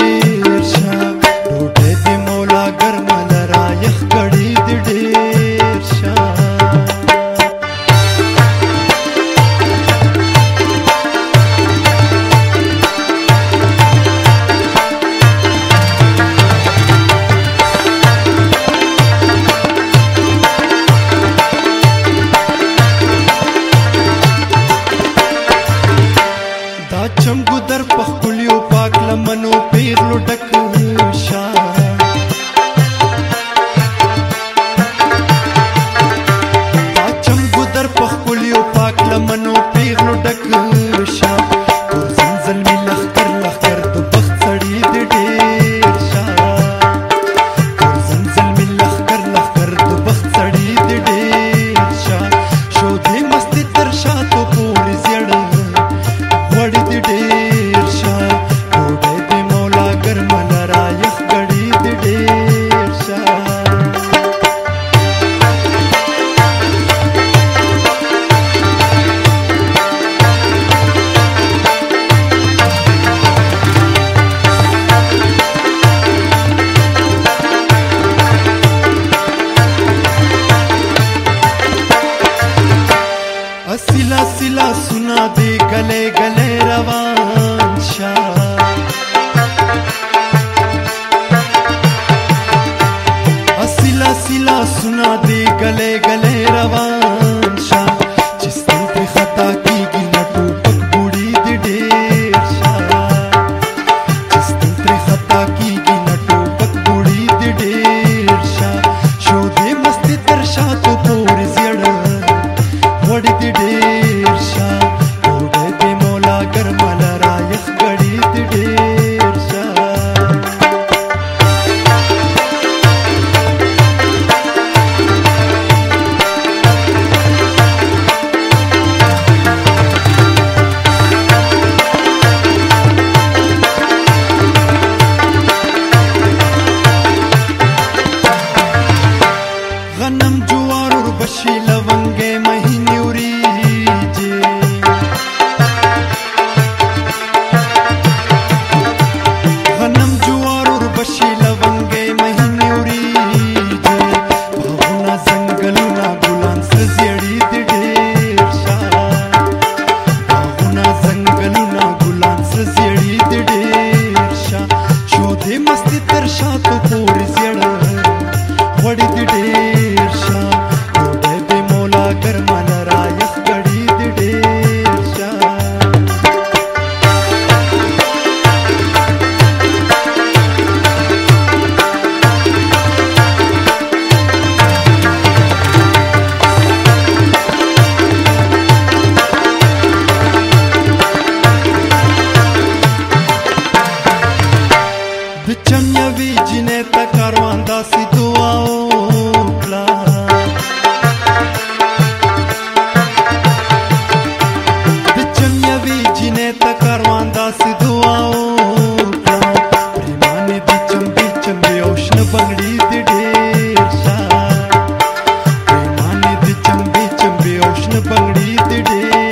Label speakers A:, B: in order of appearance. A: bir şarkı چمګو در په خپلیو پاک لمنو پیغلو ډک شاه બંગડી દીડી